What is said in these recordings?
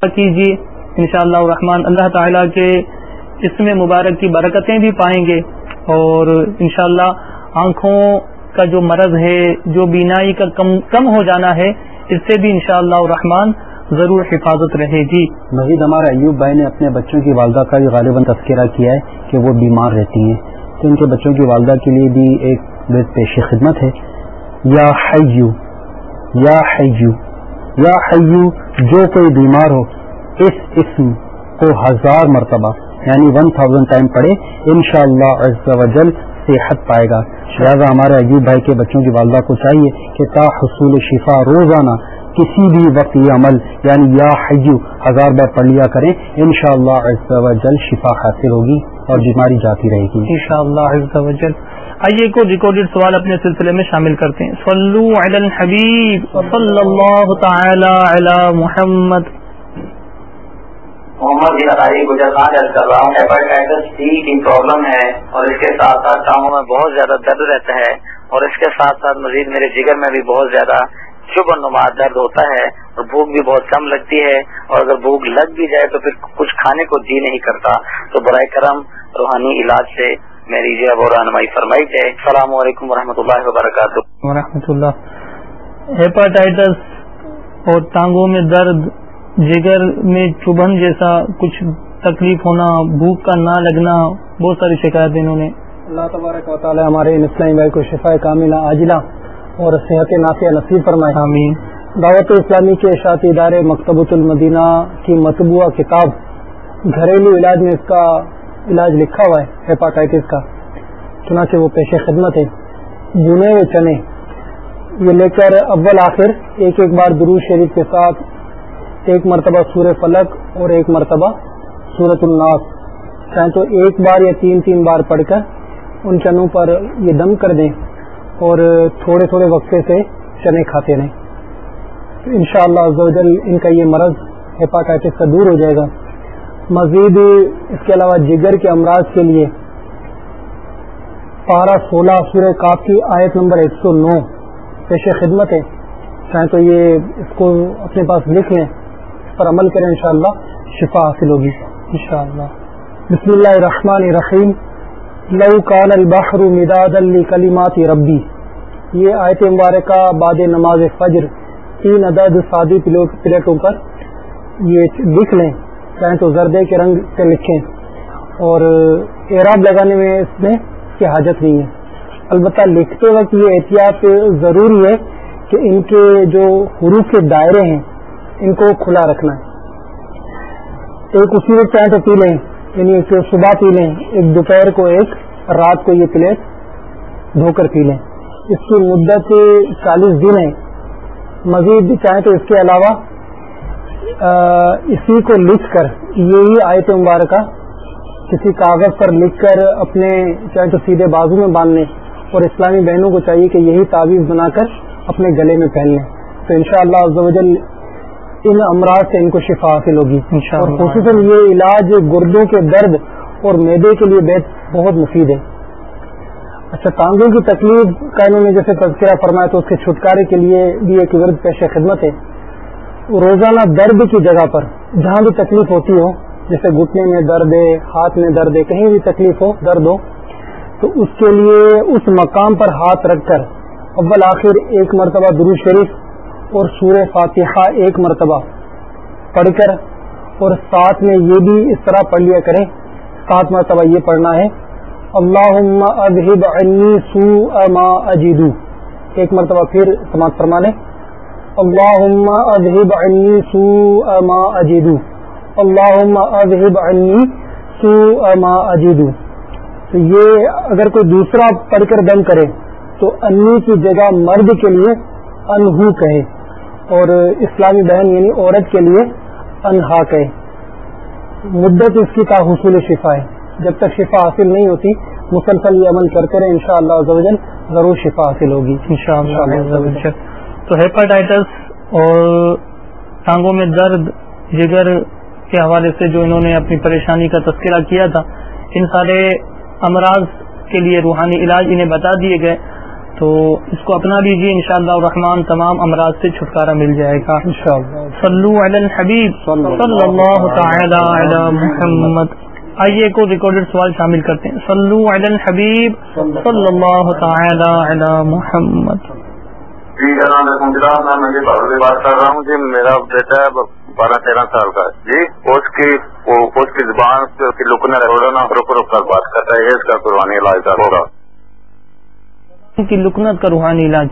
کیجیے۔ ان شاء اللہ الرحمن اللہ تعالیٰ کے اس میں مبارک کی برکتیں بھی پائیں گے۔ اور انشاءاللہ آنکھوں کا جو مرض ہے، جو بینائی کا کم کم ہو جانا ہے، اس سے بھی انشاءاللہ شاء ضرور حفاظت رہے گی۔ مزید ہمارے ایوب بھائی نے اپنے بچوں کی والدہ کا بھی غالباً تذکرہ کیا ہے کہ وہ بیمار رہتی ہیں۔ تو ان کے بچوں کی والدہ کے لیے بھی ایک پیش خدمت ہے۔ یا حیو یا حیو یا حیو، جو کوئی بیمار ہو، اس اسم کو ہزار مرتبہ یعنی ون تھاؤزینڈ ٹائم پڑھے ان شاء اللہ صحت پائے گا۔ لہٰذا ہمارے ایوب بھائی کے بچوں کی والدہ کو چاہیے کہ تا حصول شفا روزانہ کسی بھی وقت یہ عمل یعنی یا حیو، ہزار بار پڑھ لیا کریں ان شاء اللہ جل شفا حاصل ہوگی اور بیماری جاتی رہے گی۔ ان شاء اللہ آئیے کو ریکارڈیڈ سوال اپنے سلسلے میں شامل کرتے ہیں۔ صلو علی الحبیب صلی اللہ تعالی علی محمد۔ محمد بن علی کر رہا ہوں، ہیپاٹائٹس سی کی پرابلم ہے اور اس کے ساتھ ساتھ ٹانگوں میں بہت زیادہ درد رہتا ہے اور اس کے ساتھ ساتھ مزید میرے جگر میں بھی بہت زیادہ شبھ نما درد ہوتا ہے اور بھوک بھی بہت کم لگتی ہے اور اگر بھوک لگ بھی جائے تو پھر کچھ کھانے کو جی نہیں کرتا۔ تو برائے کرم روحانی علاج سے میری جب اور رہنمائی فرمائی جائے السلام علیکم و اللہ وبرکاتہ۔ ورحمۃ اللہ۔ ہیپاٹائٹس اور ٹانگوں میں درد جگر میں چبھن جیسا کچھ تکلیف ہونا بھوک کا نہ لگنا بہت ساری شکایت انہوں نے۔ اللہ تبارک و تعالی ہمارے اسلامی بھائی کو شفا کاملہ عاجلہ اور صحت نافیہ نصیب فرمائے۔ آمین۔ دعوت اسلامی کے اشاعتی ادارے مکتبۃ المدینہ کی مطبوعہ کتاب گھریلو علاج میں اس کا علاج لکھا ہوا ہے، ہیپاٹائٹس کا۔ چنانچہ وہ پیش خدمت ہے۔ بنے ہوئے چنے یہ لے کر اول آخر، ایک ایک بار درو شریف کے ساتھ ایک مرتبہ سورہ فلک اور ایک مرتبہ سورت الناس۔ چاہے تو ایک بار یا تین تین بار پڑھ کر ان چنوں پر یہ دم کر دیں اور تھوڑے تھوڑے وقفے سے چنے کھاتے رہیں۔ ان شاء اللہ ان کا یہ مرض ہیپاٹائٹس کا دور ہو جائے گا۔ مزید اس کے علاوہ جگر کے امراض کے لیے پارہ سولہ سورہ کافی آیت نمبر ایک سو نو پیش خدمت ہے۔ چاہے تو یہ اس کو اپنے پاس لکھ لیں، اس پر عمل کریں انشاءاللہ، شفا حاصل ہوگی۔ انشاءاللہ۔ بسم اللہ الرحمن الرحیم۔ لو کان البحر مداد کلیمات ربی۔ یہ آیت مبارکہ بعد نماز فجر تین عدد سادی پلیٹوں پر یہ لکھ لیں۔ چاہیں تو زردے کے رنگ سے لکھیں اور اعراب لگانے میں اس میں کی حاجت نہیں ہے۔ البتہ لکھتے وقت یہ احتیاط ضروری ہے کہ ان کے جو حروف کے دائرے ہیں، ان کو کھلا رکھنا ہے۔ ایک اسی وقت چاہیں تو پی لیں یعنی ایک صبح پی لیں، ایک دوپہر کو ایک، رات کو یہ پلیٹ دھو کر پی لیں۔ اس کی مدت چالیس دن ہے مزید چاہیں تو اس کے علاوہ اسی کو لکھ کر یہی آیت مبارکہ کسی کاغذ پر لکھ کر اپنے چاہے تو سیدھے بازو میں باندھ لیں اور اسلامی بہنوں کو چاہیے کہ یہی تعویذ بنا کر اپنے گلے میں پہن لیں۔ تو انشاءاللہ شاء اللہ ان امراض سے ان کو شفا حاصل ہوگی۔ اور خصوصاً یہ علاج گردوں کے درد اور میدے کے لیے بہت مفید ہے۔ اچھا ٹانگوں کی تکلیف کا انہوں نے جیسے تذکرہ فرمایا تو اس کے چھٹکارے کے لیے بھی ایک ورد پیش خدمت ہے۔ روزانہ درد کی جگہ پر جہاں بھی تکلیف ہوتی ہو، جیسے گھٹنے میں درد ہے، ہاتھ میں درد ہے، کہیں بھی تکلیف ہو، درد ہو، تو اس کے لیے اس مقام پر ہاتھ رکھ کر اول آخر ایک مرتبہ درو شریف اور سورہ فاتحہ ایک مرتبہ پڑھ کر اور ساتھ میں یہ بھی اس طرح پڑھ لیا کریں، سات مرتبہ یہ پڑھنا ہے اللہ اذهب عنی سوء ما اجدو ایک مرتبہ پھر سماعت فرما لیں اللہ اذهب عنی سوء ما اجدو اللہ اذهب عنی سوء ما اجدو تو یہ اگر کوئی دوسرا پڑھ کر دم کرے تو انی کی جگہ مرد کے لیے انہو کہے اور اسلامی بہن یعنی عورت کے لیے انہا کہے. مدت اس کی تا حصول شفا ہے. جب تک شفا حاصل نہیں ہوتی، مسلسل یہ عمل کرتے رہے ان شاء اللہ ضرور شفا حاصل ہوگی. تو ہیپاٹائٹس اور ٹانگوں میں درد جگر کے حوالے سے جو انہوں نے اپنی پریشانی کا تذکرہ کیا تھا ان سارے امراض کے لیے روحانی علاج انہیں بتا دیے گئے۔ تو اس کو اپنا لیجیے ان شاء اللہ رحمان تمام امراض سے چھٹکارا مل جائے گا۔ صلو علی الحبیب۔ صلی اللہ تعالی علی محمد۔ آئیے کو ریکارڈڈ سوال شامل کرتے ہیں۔ صلو علی الحبیب۔ صلی اللہ تعالی علی محمد۔ جی جناب میں بھارت سے بات کر رہا ہوں۔ جی میرا بیٹا ہے بارہ تیرہ سال کا جی؟ اس کی اس کی زبان کی لکنا روڈنا رک رک کر بات کرتا ہے اس کا قربانی علاج ہوگا۔ کی لکنت کا روحانی علاج۔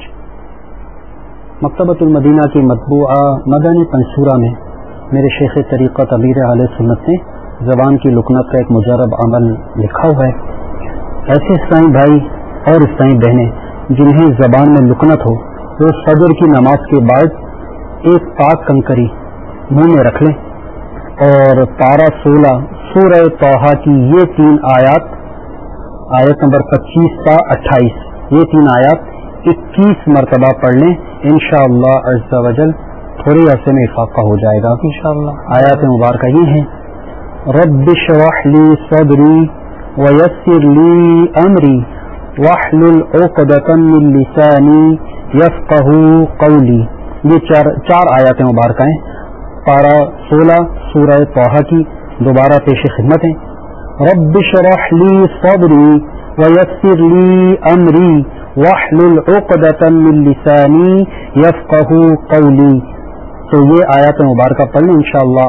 مکتبۃ المدینہ کی مطبوعہ مدنی پنصورہ میں میرے شیخ طریقہ امیر علیہ سنت نے زبان کی لکنت کا ایک مجرب عمل لکھا ہوا ہے۔ ایسے اسلائی بھائی اور اسلائی بہنیں جنہیں زبان میں لکنت ہو وہ صدر کی نماز کے بعد ایک پاک کنکری منہ میں رکھ لیں اور پارہ سولہ سورہ توحا کی یہ تین آیات آیت نمبر پچیس کا اٹھائیس یہ تین آیات اکیس مرتبہ پڑھ لیں ان شاء اللہ تھوڑے عرصے میں افاقہ ہو جائے گا۔ آیات مبارکہ یہ ہیں رب شرح لی صدری ویسر لی امری۔ من لسانی یفقہ قولی یہ چار چار آیات مبارکہ ہیں۔ پارہ سولہ سورہ توحہ کی دوبارہ پیش خدمت ہیں رب شرح لی صدری ويسر لي أمري واحلل عقدة من لساني يفقه قولي۔ تو یہ آیات مبارکہ پڑھ لیں ان شاء اللہ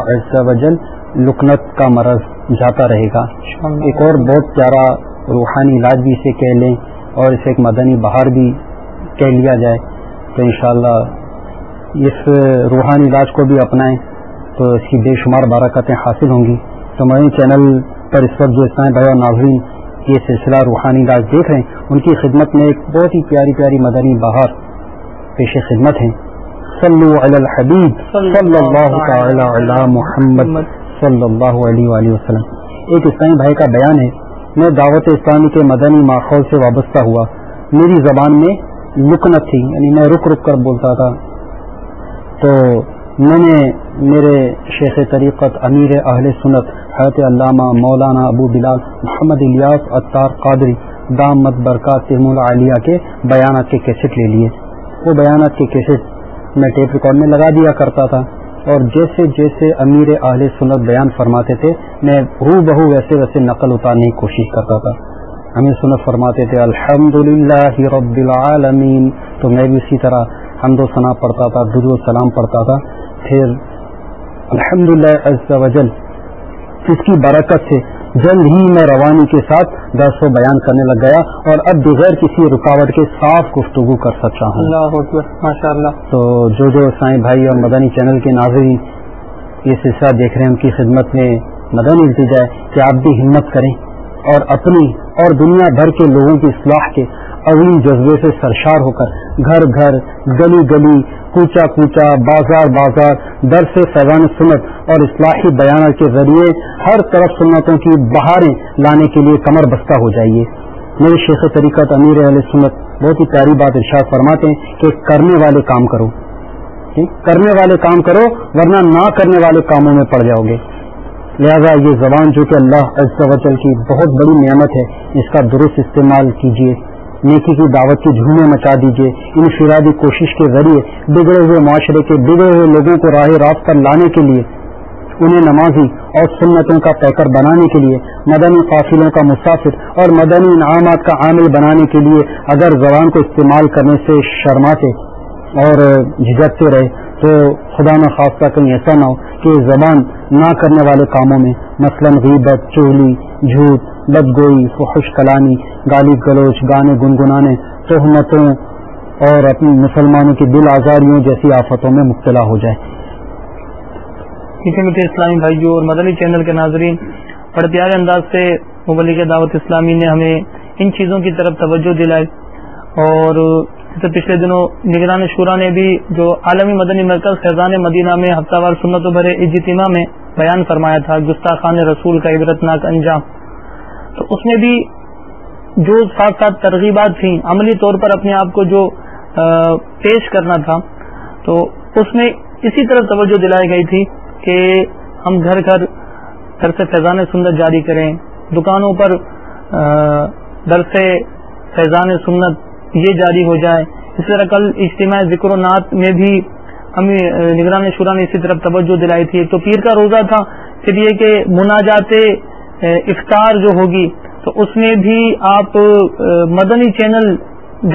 لکنت کا مرض جاتا رہے گا۔ ایک اور بہت پیارا روحانی علاج بھی اسے کہہ لیں اور اسے ایک مدنی بہار بھی کہہ لیا جائے تو انشاءاللہ اس روحانی علاج کو بھی اپنائیں تو اس کی بے شمار برکتیں حاصل ہوں گی تو مدنی چینل پر اس وقت جو اسلام بھائی اور ناظرین یہ سلسلہ روحانی راج دیکھ رہے ہیں ان کی خدمت میں ایک بہت ہی پیاری پیاری مدنی بہار پیش خدمت ہیں۔ صلو علی الحبیب صلی اللہ تعالی علی محمد صلی اللہ علیہ وآلہ وسلم۔ ایک اسلامی بھائی کا بیان ہے میں دعوت اسلامی کے مدنی ماحول سے وابستہ ہوا۔ میری زبان میں لکنت تھی یعنی میں رک رک کر بولتا تھا۔ تو میں نے میرے شیخ طریقت امیر اہل سنت، حضرت علامہ مولانا ابو بلال محمد الیاس اطار قادری دام مت برکات تیم العالیہ کے بیانات کے کیسٹ لے لیے۔ وہ بیانات کے کیسٹ میں ٹیپ ریکارڈ میں لگا دیا کرتا تھا۔ اور جیسے جیسے امیر اہل سنت بیان فرماتے تھے، میں ہو بہو ویسے ویسے نقل اتارنے کی کوشش کرتا تھا۔ امیر سنت فرماتے تھے الحمد رب العالمین تو میں بھی اسی طرح حمد و ثنا پڑھتا تھا درو و سلام پڑھتا تھا۔ پھر الحمد للہ اس کی برکت سے جلد ہی میں روانی کے ساتھ درس و بیان کرنے لگ گیا اور اب بغیر کسی رکاوٹ کے صاف گفتگو کر سکتا ہوں۔ ماشاء اللہ تو جو جو سائیں بھائی اور مدنی چینل کے ناظرین یہ سلسلہ دیکھ رہے ہیں ان کی خدمت میں مدن التجا ہے کہ آپ بھی ہمت کریں اور اپنی اور دنیا بھر کے لوگوں کی اصلاح کے عظیم جذبے سے سرشار ہو کر گھر گھر، گلی گلی کوچا کوچا بازار بازار در سے فیضان سنت اور اصلاحی بیانات کے ذریعے ہر طرف سنتوں کی بہاریں لانے کے لیے کمر بستہ ہو جائیے۔ میرے شیخ طریقت امیر علیہ سنت، بہت ہی پیاری بات ارشاد فرماتے ہیں کہ کرنے والے کام کرو۔ جی، کرنے والے کام کرو، ورنہ نہ کرنے والے کاموں میں پڑ جاؤ گے۔ لہذا یہ زبان جو کہ اللہ عز و جل کی بہت بڑی نعمت ہے، اس کا درست استعمال کیجیے۔ نیکی کی دعوت کی جھومے مچا دیجیے انفرادی کوشش کے ذریعے بگڑے ہوئے معاشرے کے بگڑے ہوئے لوگوں کو راہ راست پر لانے کے لیے، انہیں نمازی اور سنتوں کا پیکر بنانے کے لیے، مدنی قافلوں کا مسافر اور مدنی انعامات کا عامل بنانے کے لیے اگر زبان کو استعمال کرنے سے شرماتے اور جھجکتے رہے۔ تو خدا نہ خاصہ کہیں ایسا نہ ہو کہ زبان نہ کرنے والے کاموں میں مثلا غیبت، چولی، جھوٹ، بدگوئی، فحش، کلانی، گالی گلوچ، گانے گنگنانے، تہمتوں اور اپنی مسلمانوں کی دل آزاریوں جیسی آفتوں میں مبتلا ہو جائے۔ میٹھے اسلامی بھائیوں اور مدنی چینل کے ناظرین، بڑے پیارے انداز سے مبلک دعوت اسلامی نے ہمیں ان چیزوں کی طرف توجہ دلائی اور جیسے پچھلے دنوں نگران شورا نے بھی جو عالمی مدنی مرکز فیضان مدینہ میں ہفتہ وار سنت و بھرے اجتماع میں بیان فرمایا تھا گستاخان رسول کا عبرت ناک انجام۔ تو اس میں بھی جو ساتھ ساتھ ترغیبات تھیں، عملی طور پر اپنے آپ کو جو پیش کرنا تھا، تو اس میں اسی طرح توجہ دلائی گئی تھی کہ ہم گھر گھر گھر سے فیضان سنت جاری کریں۔ دکانوں پر در سے فیضان سنت یہ جاری ہو جائے۔ اس طرح کل اجتماع ذکر و نعت میں بھی ہمیں نگران شورا نے اسی طرف توجہ دلائی تھی۔ تو پیر کا روزہ تھا، پھر یہ کہ مناجات افطار جو ہوگی، تو اس میں بھی آپ مدنی چینل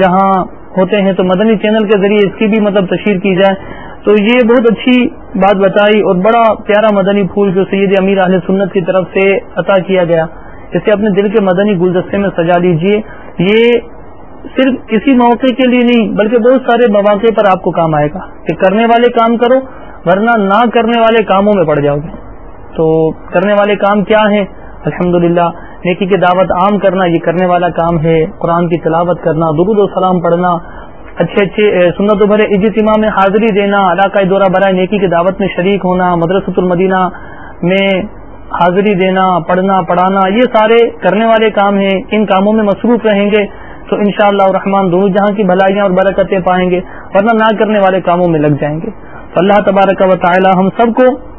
جہاں ہوتے ہیں، تو مدنی چینل کے ذریعے اس کی بھی مطلب تشہیر کی جائے۔ تو یہ بہت اچھی بات بتائی اور بڑا پیارا مدنی پھول جو سید امیر اہل سنت کی طرف سے عطا کیا گیا۔ اسے اپنے دل کے مدنی گلدستے میں سجا لیجیے۔ یہ صرف کسی موقع کے لیے نہیں، بلکہ بہت سارے مواقع پر آپ کو کام آئے گا کہ کرنے والے کام کرو، ورنہ نہ کرنے والے کاموں میں پڑ جاؤ گے۔ تو کرنے والے کام کیا ہیں؟ الحمد نیکی کی دعوت عام کرنا، یہ کرنے والا کام ہے۔ قرآن کی تلاوت کرنا، درود و سلام پڑھنا، اچھے اچھے سنت و بھرے اجتماع میں حاضری دینا علاقۂ دورہ برائے نیکی کی دعوت میں شریک ہونا، مدرسۃ المدینہ میں حاضری دینا، پڑھنا، پڑھانا، یہ سارے کرنے والے کام ہیں۔ ان کاموں میں مصروف رہیں گے۔ تو ان شاء اللہ رحمان دونوں جہاں کی بھلائیاں اور برکتیں پائیں گے، ورنہ نہ کرنے والے کاموں میں لگ جائیں گے۔ اللہ تبارک و تعالی ہم سب کو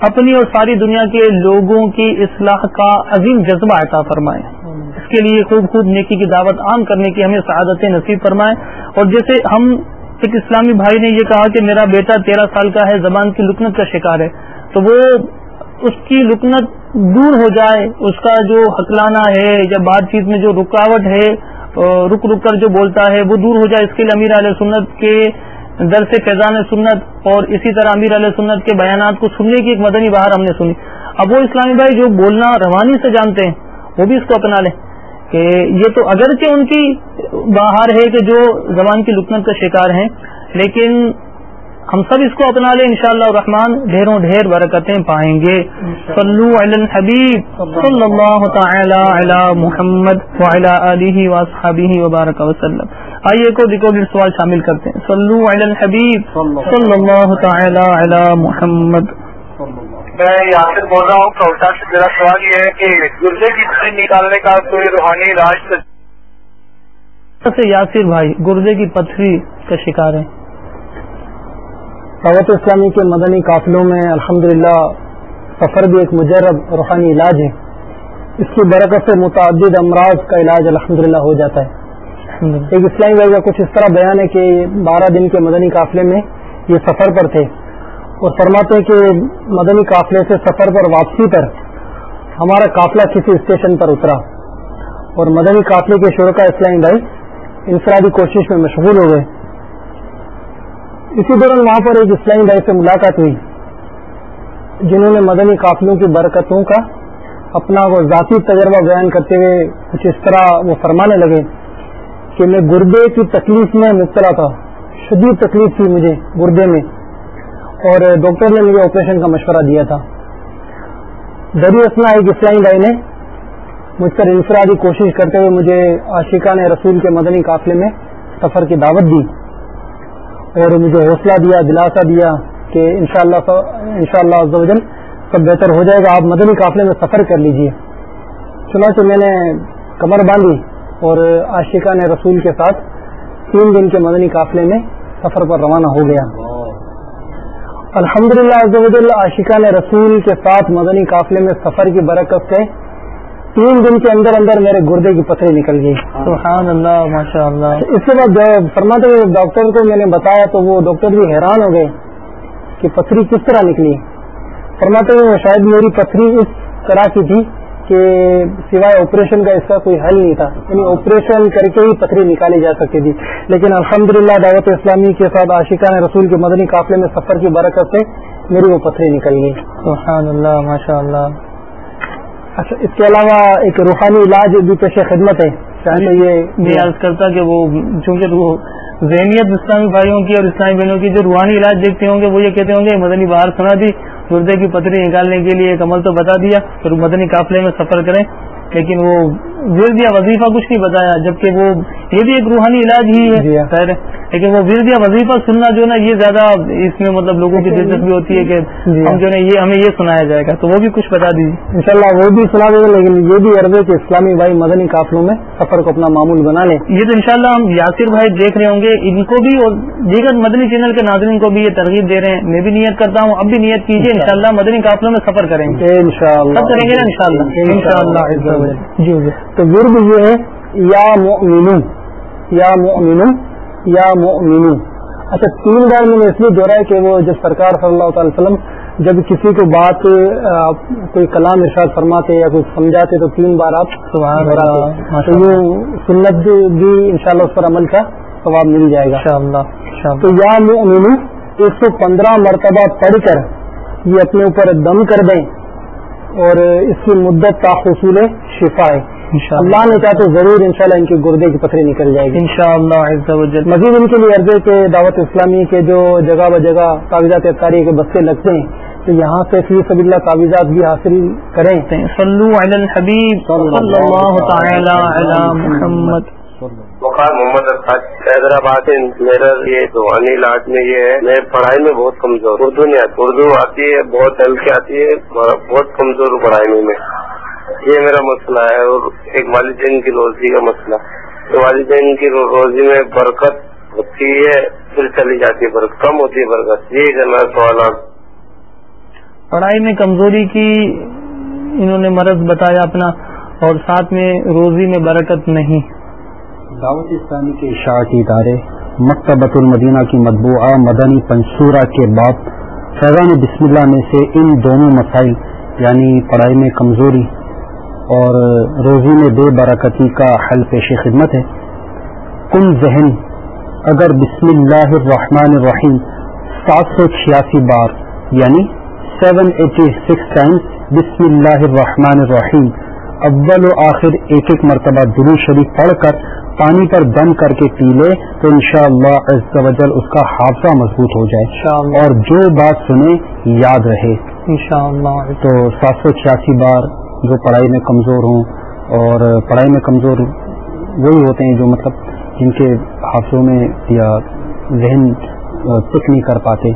اپنی اور ساری دنیا کے لوگوں کی اصلاح کا عظیم جذبہ عطا فرمائے۔ اس کے لیے خوب خوب نیکی کی دعوت عام کرنے کی ہمیں سعادت نصیب فرمائے۔ اور جیسے ہم ایک اسلامی بھائی نے یہ کہا کہ میرا بیٹا تیرہ سال کا ہے، زبان کی لکنت کا شکار ہے، تو وہ اس کی لکنت دور ہو جائے، اس کا جو حقلانہ ہے، یا بات چیت میں جو رکاوٹ ہے رک رک کر جو بولتا ہے، وہ دور ہو جائے۔ اس کے لیے امیر علیہ سنت کے درس فیضان سنت اور اسی طرح امیر علیہ سنت کے بیانات کو سننے کی ایک مدنی باہر ہم نے سنی۔ اب وہ اسلامی بھائی جو بولنا روانی سے جانتے ہیں، وہ بھی اس کو اپنا لیں۔ کہ یہ تو اگرچہ ان کی باہر ہے کہ جو زبان کی لکنت کا شکار ہیں، لیکن ہم سب اس کو اپنا لیں انشاءاللہ شاء رحمان ڈھیروں ڈھیر برکتیں پائیں گے۔ صلو علی الحبیب۔ صلی اللہ تعالی علی محمد علیہ وبارک وسلم۔ آئیے کو ریکارڈ سوال شامل کرتے ہیں۔ صلو علی الحبیب۔ صلی اللہ تعالی علی محمد۔ میں یہاں سے بول رہا ہوں سے میرا سوال یہ ہے کہ گردے کی نکالنے کا کوئی روحانی علاج یاسر بھائی گردے کی پتھری کا شکار ہے دعوت اسلامی کے مدنی قافلوں میں الحمدللہ سفر بھی ایک مجرب روحانی علاج ہے۔ اس کی برکت سے متعدد امراض کا علاج الحمدللہ ہو جاتا ہے۔ ایک اسلامی بھائی کا کچھ اس طرح بیان ہے کہ بارہ دن کے مدنی قافلے میں یہ سفر پر تھے۔ اور فرماتے ہیں کہ مدنی قافلے سے سفر پر واپسی پر ہمارا قافلہ کسی اسٹیشن پر اترا۔ اور مدنی قافلے کے شرکا اسلامی بھائی انفرادی کوشش میں مشغول ہو گئے۔ اسی دوران وہاں پر ایک اسلامی بھائی سے ملاقات ہوئی، جنہوں نے مدنی قافلوں کی برکتوں کا اپنا وہ ذاتی تجربہ بیان کرتے ہوئے کچھ اس طرح وہ فرمانے لگے کہ میں گردے کی تکلیف میں مبتلا تھا، شدید تکلیف تھی مجھے گردے میں، اور ڈاکٹر نے مجھے آپریشن کا مشورہ دیا تھا۔ دری اسنا ایک اسلامی بھائی نے مجھ پر انفرادی کوشش کرتے ہوئے مجھے عاشقہ نے رسول کے مدنی قافلے میں سفر کی دعوت دی۔ اور مجھے حوصلہ دیا دلاسا دیا کہ انشاءاللہ شاء اللہ سب بہتر ہو جائے گا۔ آپ مدنی قافلے میں سفر کر لیجیے۔ چنانچہ میں نے کمر باندھی اور عاشقہ نے رسول کے ساتھ تین دن کے مدنی قافلے میں سفر پر روانہ ہو گیا۔ الحمد للہ عاشقہ نے رسول کے ساتھ مدنی قافلے میں سفر کی برکت سے تین دن کے اندر اندر میرے گردے کی پتھری نکل گئی۔ سبحان اللہ ماشاء اللہ اس کے بعد فرماتے ڈاکٹر کو میں نے بتایا تو وہ ڈاکٹر بھی حیران ہو گئے کہ پتھری کس طرح نکلی۔ فرماتے ہوئے شاید میری پتھری اس طرح کی تھی کہ سوائے آپریشن کا اس کا کوئی حل نہیں تھا۔ یعنی آپریشن کر کے ہی پتھری نکالی جا سکتی تھی۔ لیکن الحمدللہ دعوت اسلامی کے ساتھ عاشقہ نے رسول کے مدنی قافلے میں سفر کی برکت سے میری وہ پتھری نکل گئی۔ سبحان اللہ ماشاء اللہ اچھا اس کے علاوہ ایک روحانی علاج بھی پیش خدمت ہے۔ چاہے یہ عرض کرتا کہ وہ چونکہ ذہنیت اسلامی بھائیوں کی اور اسلامی بہنوں کی جو روحانی علاج دیکھتے ہوں گے وہ یہ کہتے ہوں گے مدنی باہر سنا دی گردے کی پتری نکالنے کے لیے ایک عمل تو بتا دیا پھر مدنی قافلے میں سفر کریں لیکن وہ ورد یا وظیفہ کچھ نہیں بتایا جبکہ وہ یہ بھی ایک روحانی علاج ہی ہے جی ہاں۔ خیر لیکن وہ ورد یا وظیفہ سننا جو نا یہ زیادہ اس میں مطلب لوگوں کی دلچسپی ہوتی ہے کہ جی۔ ہم جو ہے یہ ہمیں یہ سنایا جائے گا۔ تو وہ بھی کچھ بتا دیجیے ان شاء اللہ وہ بھی سنا دیں گے لیکن یہ بھی عرض ہے کہ اسلامی بھائی مدنی قافلوں میں سفر کو اپنا معمول بنا لیں۔ یہ تو انشاءاللہ ہم یاسر بھائی دیکھ رہے ہوں گے۔ ان کو بھی اور دیگر مدنی چینل کے ناظرین کو بھی یہ ترغیب دے رہے ہیں۔ میں بھی نیت کرتا ہوں۔ اب بھی نیت کیجیے ان مدنی قافلوں میں سفر کریں گے۔ ان شاء اللہ کریں گے نا ان شاء اللہ جی۔ تو ورد یہ ہے یا مؤمنون یا مؤمنو یا مؤمنو اچھا تین بار میں نے اس لیے جوڑا ہے کہ وہ جب سرکار صلی اللہ تعالی وسلم جب کسی کو بات کوئی کلام ارشاد فرماتے یا کوئی سمجھاتے تو تین بار آپ تو یہ سنت بھی انشاءاللہ اس پر عمل کا ثواب مل جائے گا۔ تو یا مؤمنو ایک سو پندرہ مرتبہ پڑھ کر یہ اپنے اوپر دم کر دیں اور اس کی مدت کا حصول شفا ہے۔ اللہ نے چاہے تو ضرور انشاءاللہ ان کی گردے کی پتھری نکل جائے گی. انشاءاللہ مزید ان کے لیے عرضے کے دعوت اسلامی کے جو جگہ ب جگہ کاغذات افطاری کے بستے لگتے ہیں تو یہاں سے فی سب اللہ کاغذات بھی حاصل کریں. صلو علی الحبیب. صلی اللہ تعالی علی محمد. بخار محمد حیدرآباد میرا یہ دعانی علاج میں یہ ہے میں پڑھائی میں بہت کمزور اردو نہیں آتی اردو آتی ہے بہت ہلکی آتی ہے بہت کمزور پڑھائی میں میں۔ یہ میرا مسئلہ ہے اور ایک والدین کی روزی کا مسئلہ والدین کی روزی میں برکت ہوتی ہے پھر چلی جاتی ہے برکت کم ہوتی ہے برکت۔ یہ کرنا سوالات۔ پڑھائی میں کمزوری کی انہوں نے مرض بتایا اپنا اور ساتھ میں روزی میں برکت نہیں۔ دعوت اسلامی کے اشاعتی ادارے مکتبۃ المدینہ کی مطبوعہ مدنی پنصورہ کے بعد فیضان بسم اللہ میں سے ان دونوں مسائل یعنی پڑھائی میں کمزوری اور روزی میں بے برکتی کا حل پیش خدمت ہے۔ کن ذہن اگر بسم اللہ الرحمن الرحیم سات سو چھیاسی بار یعنی سیون ایٹی سکس ٹائمس بسم اللہ الرحمن الرحیم اول و آخر ایک ایک مرتبہ درو شریف پڑھ کر پانی پر دم کر کے پی لے تو انشاءاللہ شاء اللہ اس کا حادثہ مضبوط ہو جائے۔ اور جو بات سنے یاد رہے۔ تو سات سو چھیاسی بار جو پڑھائی میں کمزور ہوں اور پڑھائی میں کمزور وہی ہوتے ہیں جو مطلب جن کے حادثوں میں یا ذہن پک نہیں کر پاتے۔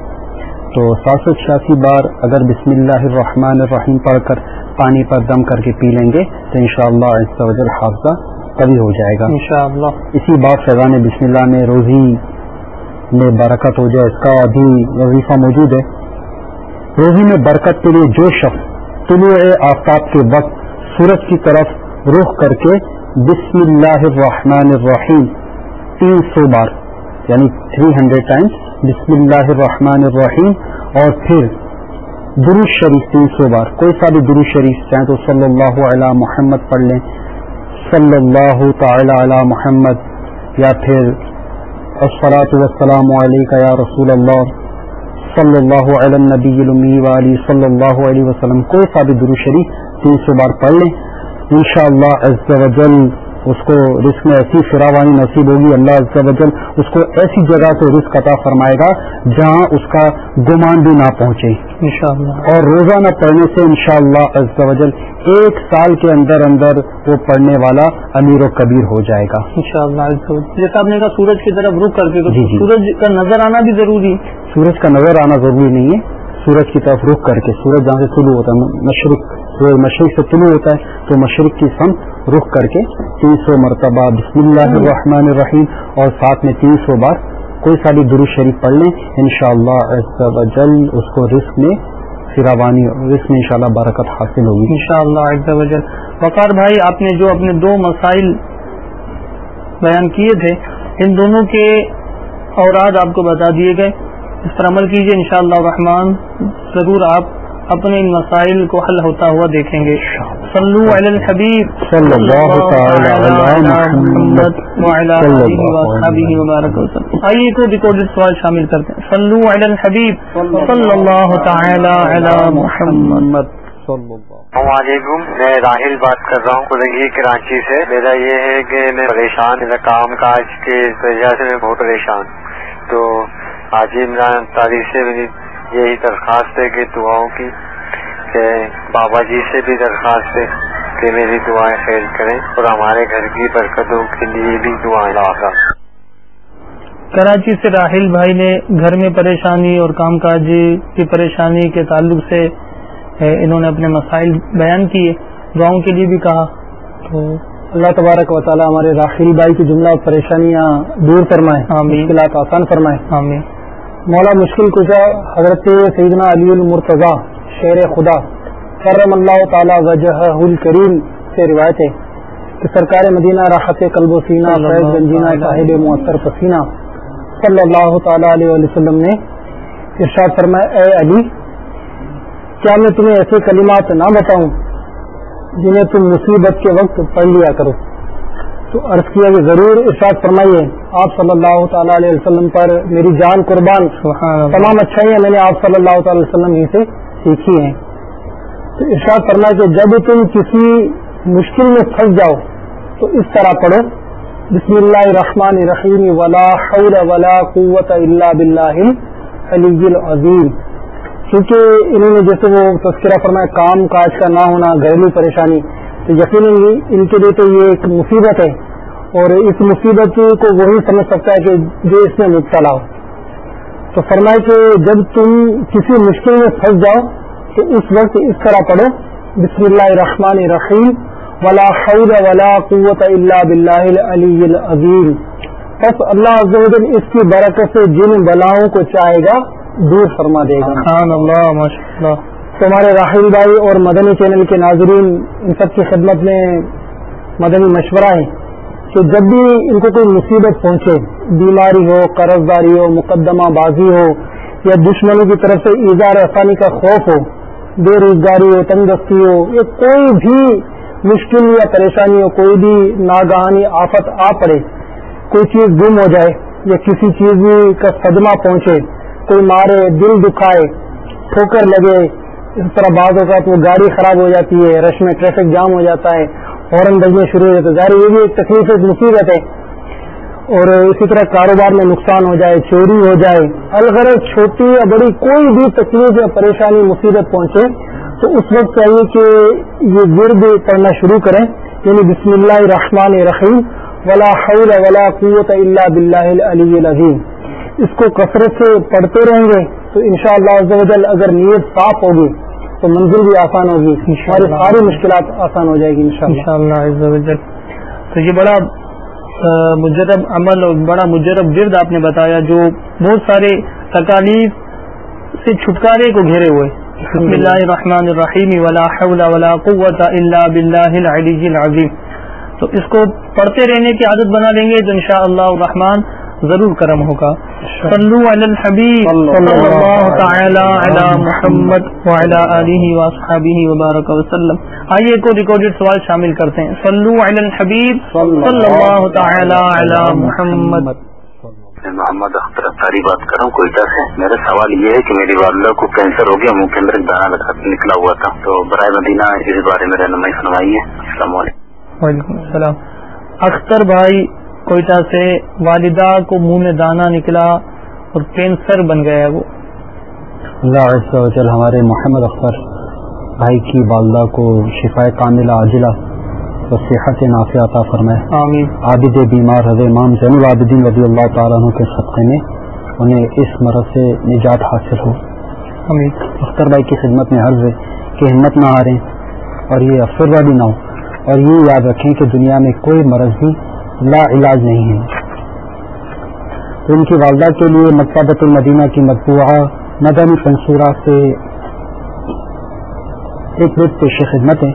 تو سات سو چھیاسی بار اگر بسم اللہ الرحمن الرحیم پڑھ کر پانی پر دم کر کے پی لیں گے تو انشاءاللہ شاء اللہ حادثہ کبھی ہو جائے گا۔ انشاءاللہ۔ اسی بات فیضان بسم اللہ میں روزی میں برکت ہو جائے اس کا ابھی وظیفہ موجود ہے۔ روزی میں برکت کے لیے جو شخص طلوع آفتاب کے وقت سورج کی طرف رخ کر کے بسم اللہ الرحمن الرحیم، تین سو بار یعنی تھری ہنڈریڈ ٹائمس بسم اللہ الرحمن الرحیم، اور پھر دروش شریف تین سو بار۔ کوئی سا بھی دروش شریف چاہے تو صلی اللہ علیہ محمد پڑھ لیں۔ صلی اللہ تعالی علی محمد، یا پھر الصلاۃ والسلام علیکہ یا رسول اللہ۔ صلی اللہ علیہ نبی المی علی صلی اللہ علیہ وسلم. کوئی سا درو شریف تین سو بار پڑھ لیں انشاءاللہ شاء اللہ اس کو رزق میں ایسی فراوانی نصیب ہوگی اللہ عز و جل اس کو ایسی جگہ سے رزق عطا فرمائے گا جہاں اس کا گمان بھی نہ پہنچے۔ انشاءاللہ۔ اور روزانہ پڑھنے سے انشاءاللہ شاء اللہ جل ایک سال کے اندر اندر وہ پڑھنے والا امیر و کبیر ہو جائے گا۔ انشاءاللہ جیسا آپ نے کہا سورج کی طرف رخ کر کے جی جی۔ سورج کا نظر آنا بھی ضروری سورج کا نظر آنا ضروری نہیں ہے۔ سورج کی طرف رخ کر کے سورج جہاں سے طلوع ہوتا ہے مشرق۔ سورج مشرق سے طلوع ہوتا ہے، تو مشرق کی سم رخ کر کے تین سو مرتبہ بسم اللہ الرحمن الرحیم اور ساتھ میں تین سو بار کوئی سا بھی درو شریف پڑھ لیں ان شاء اللہ اس کو رسک میں فراوانی رسک میں انشاءاللہ برکت حاصل ہوگی۔ ان شاء اللہ وقار بھائی، آپ نے جو اپنے دو مسائل بیان کیے تھے، ان دونوں کے اوراد آپ کو بتا دیے گئے۔ اس پر عمل کیجیے انشاءاللہ شاء رحمان، ضرور آپ اپنے ان مسائل کو حل ہوتا ہوا دیکھیں گے۔ صلو علی الحبیب۔ صلی اللہ تعالی علی محمد آئیے کو ریکارڈڈ سوال شامل کرتے ہیں۔ صلو علی الحبیب۔ صلی اللہ تعالی علی محمد۔ السلام علیکم۔ میں راہل بات کر رہا ہوں کلنگی کراچی سے۔ میرا یہ ہے کہ میں پریشان میرا کام کاج کے وجہ سے میں بہت پریشان تو آج عمران تاریخ سے میری یہی درخواست ہے کہ دعاؤں کی کہ بابا جی سے بھی درخواست ہے کہ میری دعائیں خیر کریں اور ہمارے گھر کی برکتوں کے لیے بھی دعائیں لاگا کراچی سے راہل بھائی نے گھر میں پریشانی اور کام کاج کی پریشانی کے تعلق سے انہوں نے اپنے مسائل بیان کیے دعاؤں کے لیے بھی کہا۔ تو اللہ تبارک و تعالیٰ ہمارے راہل بھائی کی جملہ پریشانیاں دور فرمائے مشکلات آسان فرمائے۔ آمین۔ مولا مشکل کشا حضرت سیدنا علی المرتضی شیر خدا کرم اللہ تعالی وجہ الکریم سے روایت ہے کہ سرکار مدینہ راحت قلب و سینہ فیض گنجینہ صاحب مؤثر پسینہ صلی اللہ تعالی علیہ وسلم نے ارشاد فرمایا اے علی کیا میں تمہیں ایسے کلمات نہ بتاؤں جنہیں تم مصیبت کے وقت پڑھ لیا کرو؟ تو عرض کیا کہ ضرور ارشاد فرمائیے آپ صلی اللہ تعالی علیہ وسلم پر میری جان قربان تمام اچھائیاں میں نے آپ صلی اللہ تعالی وسلم ہی سے سیکھی ہیں۔ تو ارشاد فرمائے کہ جب تم کسی مشکل میں پھنس جاؤ تو اس طرح پڑھو۔ بسم اللہ الرحمن الرحیم ولا حول ولا قوت الا باللہ علی العظیم۔ کیونکہ انہوں نے جیسے وہ تذکرہ فرمایا کام کاج کا نہ ہونا گھریلو پریشانی۔ تو یقیناً ان کے لیے تو یہ ایک مصیبت ہے۔ اور اس مصیبت کو وہی سمجھ سکتا ہے کہ جو اس میں مبتلا ہو۔ تو فرمائے کہ جب تم کسی مشکل میں پھنس جاؤ تو اس وقت اس طرح پڑھو بسم اللہ الرحمن الرحیم ولا حول ولا قوت اللہ بلّہ علی العظیم۔ بس اللہ عز و جل اس کی برکت سے جن بلاؤں کو چاہے گا دور فرما دے گا۔ تو ہمارے راہل بھائی اور مدنی چینل کے ناظرین ان سب کی خدمت میں مدنی مشورہ ہے۔ کہ جب بھی ان کو کوئی مصیبت پہنچے، بیماری ہو قرض داری ہو، مقدمہ بازی ہو، یا دشمنوں کی طرف سے ایزار آسانی کا خوف ہو بے روزگاری ہو، تندرستی ہو، یا کوئی بھی مشکل یا پریشانی ہو، کوئی بھی ناگہانی آفت آ پڑے، کوئی چیز گم ہو جائے، یا کسی چیز کا صدمہ پہنچے، کوئی مارے، دل دکھائے، ٹھوکر لگے، اس طرح بعض اوقات وہ گاڑی خراب ہو جاتی ہے، رش میں ٹریفک جام ہو جاتا ہے ہارن بجنے شروع ہو جاتا ہے ظاہر یہ بھی ایک تکلیف ایک مصیبت ہے۔ اور اسی طرح کاروبار میں نقصان ہو جائے، چوری ہو جائے، الغرض چھوٹی یا بڑی کوئی بھی تکلیف یا پریشانی، مصیبت پہنچے تو اس وقت چاہیے کہ یہ ورد پڑھنا شروع کریں۔ یعنی بسم اللہ الرحمن الرحیم۔ ولا حول ولا قوت اللہ بلّہ علی العظیم۔ اس کو کثرت سے پڑھتے رہیں گے تو انشاءاللہ شاء اللہ اگر نیت صاف ہوگی تو منزل بھی آسان ہوگی اور ساری مشکلات آسان ہو جائے گی ان شاء اللہ تو یہ بڑا مجرب عمل اور بڑا مجرب گرد آپ نے بتایا جو بہت سارے تکالیف سے چھٹکارے کو گھیرے ہوئے. بسم اللہ الرحمن الرحیم ولا حول ولا قوت الا باللہ العلی العظیم. تو اس کو پڑھتے رہنے کی عادت بنا لیں گے تو انشاءاللہ الرحمن ضرور کرم ہوگا۔ صلو علی الحبیب۔ صلی اللہ تعالی علی محمد وعلی آلہ واصحابہ وبارک وسلم۔ آئیے کو ریکارڈڈ سوال شامل کرتے ہیں۔ صلو علی الحبیب۔ صلی اللہ تعالی علی محمد۔ محمد اختر اختاری بات کر رہا ہوں کوئٹہ سے میرا سوال یہ ہے کہ میری والدہ کو کینسر ہو گیا منہ کے اندر دانا نکلا ہوا تھا۔ تو برائے مدینہ اس بارے میں رہنمائی سنوائیے السلام علیکم۔ وعلیکم السلام۔ اختر بھائی کوئٹہ سے والدہ کو منہ میں دانا نکلا اور کینسر بن گیا وہ۔ اللہ عز و جل ہمارے محمد اختر بھائی کی والدہ کو شفا کاملہ عاجلہ و صحت نافیہ عطا فرمائے۔ آمین۔ عابد بیمار حضر امام زین العابدین رضی اللہ تعالیٰ عنہ کے صدقے میں انہیں اس مرض سے نجات حاصل ہو۔ آمین۔ اختر بھائی کی خدمت میں حرض ہے کہ ہمت نہ ہاریں اور یہ افسردہ بھی نہ ہو۔ اور یہ یاد رکھیں کہ دنیا میں کوئی مرض بھی لا علاج نہیں ہے۔ ان کی والدہ کے لیے مکتبۃ المدینہ کی مطبوعہ مدنی منصورہ سے ایک بت پیش خدمت ہے۔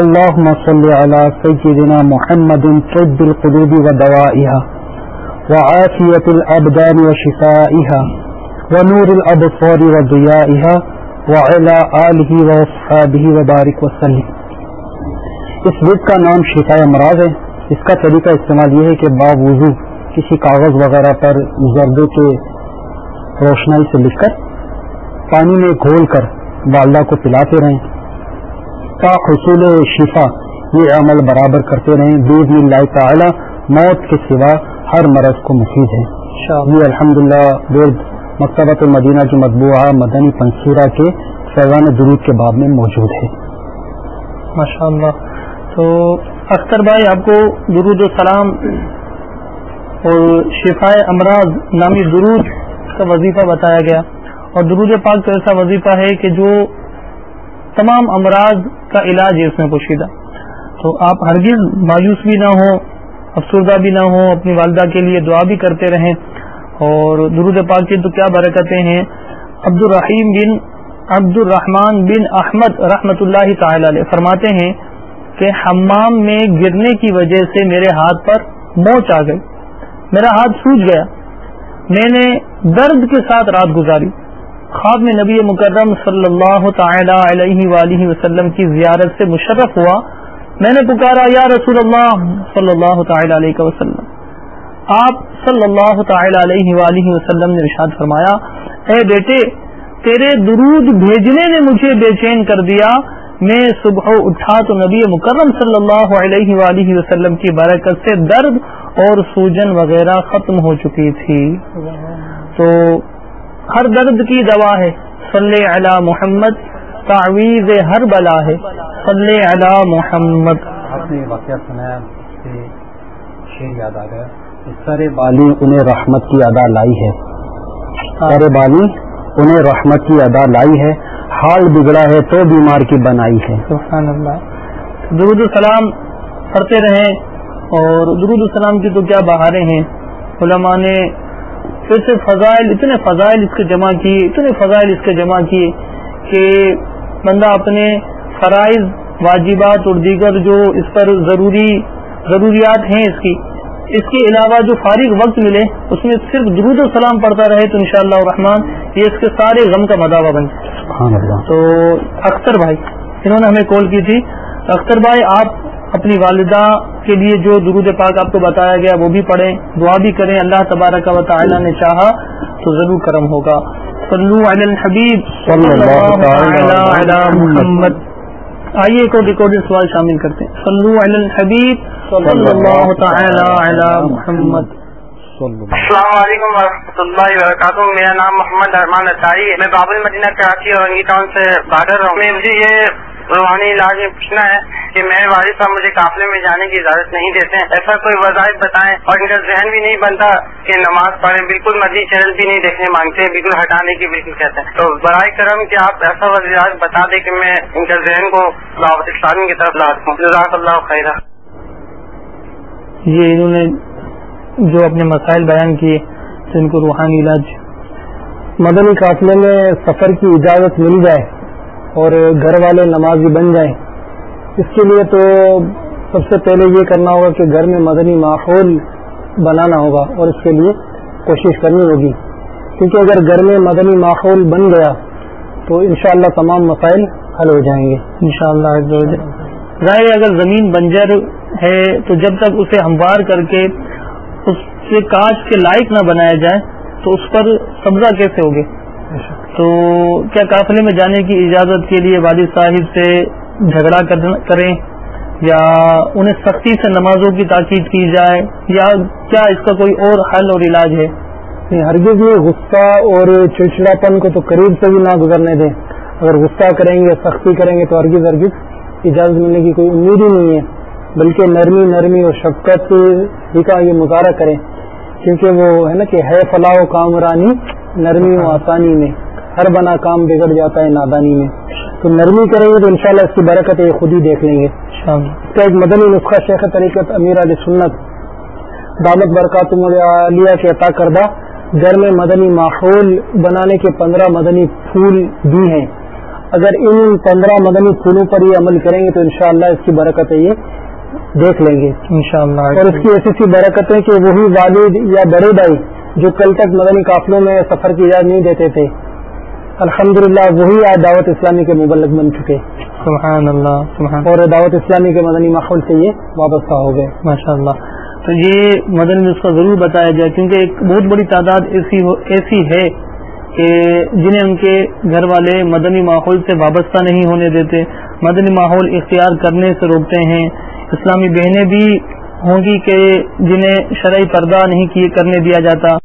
اللہ صلی علی سیدنا محمد طب القلوب و دوائها وعافیت الابدان و شفائها ونور الابصار و ضیائها وعلى آلہ و اصحابہ و بارک وسلم اس بت کا نام شفا امراض ہے۔ اس کا طریقہ استعمال یہ ہے کہ باوضو کسی کاغذ وغیرہ پر زردوں کے روشنائی سے لکھ کر پانی میں گھول کر والدہ کو پلاتے رہیں۔ تا حصول شفا یہ عمل برابر کرتے رہیں۔ بے اللہ تعالی موت کے سوا ہر مرض کو مفید ہے۔ یہ الحمد للہ مکتبۃ المدینہ کی مطبوعہ مدنی پنصورہ کے فیضان درود کے باب میں موجود ہے۔ ماشاء اللہ تو اختر بھائی، آپ کو درود السلام اور شفا امراض نامی درود کا وظیفہ بتایا گیا۔ اور درود پاک تو ایسا وظیفہ ہے کہ جو تمام امراض کا علاج ہے اس میں پوشیدہ۔ تو آپ ہرگز مایوس بھی نہ ہوں، افسردہ بھی نہ ہوں، اپنی والدہ کے لیے دعا بھی کرتے رہیں۔ اور درود پاک کی تو کیا برکتیں ہیں؟ عبد الرحیم بن عبد الرحمان بن احمد رحمت اللہ تعالی علیہ۔ فرماتے ہیں کہ حمام میں گرنے کی وجہ سے میرے ہاتھ پر موچ آ گئی۔ میرا ہاتھ سوج گیا۔ میں نے درد کے ساتھ رات گزاری۔ خواب میں نبی مکرم صلی اللہ تعالی علیہ وآلہ وسلم کی زیارت سے مشرف ہوا۔ میں نے پکارا، یا رسول اللہ صلی اللہ تعالی علیہ وسلم، آپ صلی اللہ تعالی علیہ وآلہ وسلم نے ارشاد فرمایا، اے بیٹے، تیرے درود بھیجنے نے مجھے بے چین کر دیا۔ میں صبح اٹھا تو نبی مکرم صلی اللہ علیہ وآلہ وسلم کی برکت سے درد اور سوجن وغیرہ ختم ہو چکی تھی۔ تو ہر درد کی دوا ہے۔ صلی علی محمد، تعویذ ہر بلا ہے۔ صلی علی محمد۔ آپ نے واقعہ سنایا شیر یاد آ گیا۔ سر بالی انہیں رحمت کی ادا لائی ہے۔ سر بالی انہیں رحمت کی ادا لائی ہے۔ حال بگڑا ہے تو بیمار کی بنائی ہے۔ سبحان اللہ۔ درود السلام پڑھتے رہیں اور درود السلام کی تو کیا بہاریں ہیں۔ علماء نے پھر سے فضائل، اتنے فضائل اس کے جمع کیے، اتنے فضائل اس کے جمع کیے کہ بندہ اپنے فرائض، واجبات اور دیگر جو اس پر ضروری، ضروریات ہیں اس کی اس کے علاوہ جو فارغ وقت ملے اس میں صرف درود و سلام پڑھتا رہے تو انشاءاللہ شاء الرحمان یہ اس کے سارے غم کا مداوع بن تو اختر بھائی انہوں نے ہمیں کال کی تھی۔ اختر بھائی آپ اپنی والدہ کے لیے جو درود پاک آپ کو بتایا گیا وہ بھی پڑھیں دعا بھی کریں۔ اللہ تبارک و تعالی نے چاہا تو ضرور کرم ہوگا۔ صلو علی الحبیب محمد۔ آئیے ایک اور ریکارڈیڈ سوال شامل کرتے ہیں۔ صلو علی الحبیب صلی اللہ تعالی علی محمد السلام علیکم و اللہ وبرکاتہ میرا نام محمد ارمان اطاری میں بابل مدینہ کراچی اور رنگی ٹاؤن سے رہا ہوں۔ مجھے یہ روحانی علاج میں پوچھنا ہے کہ میرے والد صاحب مجھے قافلے میں جانے کی اجازت نہیں دیتے ہیں۔ ایسا کوئی وظائف بتائیں اور ان کا ذہن بھی نہیں بنتا کہ نماز پڑھیں بالکل مدنی چینل بھی نہیں دیکھنے مانگتے ہیں بالکل ہٹانے کی بالکل کہتے ہیں۔ تو برائے کرم کہ آپ ایسا وضاحت بتا دیں کہ میں ان کے ذہن کو دعوت اسلامی کی طرف لا سکوں۔ جزاک اللہ خیرہ۔ یہ انہوں نے جو اپنے مسائل بیان کیے جن کو روحانی علاج مدنی قافلے میں سفر کی اجازت مل جائے اور گھر والے نمازی بن جائیں۔ اس کے لیے تو سب سے پہلے یہ کرنا ہوگا کہ گھر میں مدنی ماحول بنانا ہوگا اور اس کے لیے کوشش کرنی ہوگی۔ کیونکہ اگر گھر میں مدنی ماحول بن گیا تو انشاءاللہ تمام مسائل حل ہو جائیں گے۔ انشاءاللہ ظاہر اگر زمین بنجر ہے تو جب تک اسے ہموار کر کے اس کے کاج کے لائق نہ بنایا جائے تو اس پر قبضہ کیسے ہوگے تو کیا قافلے میں جانے کی اجازت کے لیے والد صاحب سے جھگڑا کریں یا انہیں سختی سے نمازوں کی تاکید کی جائے یا کیا اس کا کوئی اور حل اور علاج ہے؟ ہرگز یہ غصہ اور چڑچڑاپن کو تو قریب سے بھی نہ گزرنے دیں۔ اگر غصہ کریں گے، سختی کریں گے تو ہرگز ہرگز اجازت ملنے کی کوئی امید ہی نہیں ہے۔ بلکہ نرمی نرمی اور شفقت کا یہ مظاہرہ کریں۔ کیونکہ وہ ہے نا کہ ہے فلاح و کامرانی نرمی و آسانی میں۔ ہر بنا کام بگڑ جاتا ہے نادانی میں۔ تو نرمی کریں گے تو انشاءاللہ اس کی برکت یہ خود ہی دیکھ لیں گے۔ اس کا ایک مدنی نسخہ شیخ طریقت امیر علی سنت دامت برکات عالیہ کے عطا کردہ گھر میں مدنی ماحول بنانے کے پندرہ مدنی پھول بھی ہیں۔ اگر ان پندرہ مدنی پھولوں پر یہ عمل کریں گے تو انشاءاللہ اس کی برکت یہ۔ دیکھ لیں گے۔ انشاءاللہ۔ اور اس کی ایسی سی برکت ہے کہ وہی والد یا بڑے بھائی جو کل تک مدنی قافلوں میں سفر کی اجازت نہیں دیتے تھے الحمد للہ وہی آج دعوت اسلامی کے مبلک بن چکے۔ سبحان اللہ سبحان۔ اور دعوت اسلامی کے مدنی ماحول سے یہ وابستہ ہو گئے۔ ماشاء اللہ تو یہ مدنی نسخہ ضرور بتایا جائے کیونکہ ایک بہت بڑی تعداد ایسی ایسی ہے کہ جنہیں ان کے گھر والے مدنی ماحول سے وابستہ نہیں ہونے دیتے۔ مدنی ماحول اختیار کرنے سے روکتے ہیں۔ اسلامی بہنیں بھی ہوں گی کہ جنہیں شرعی پردہ نہیں کرنے دیا جاتا۔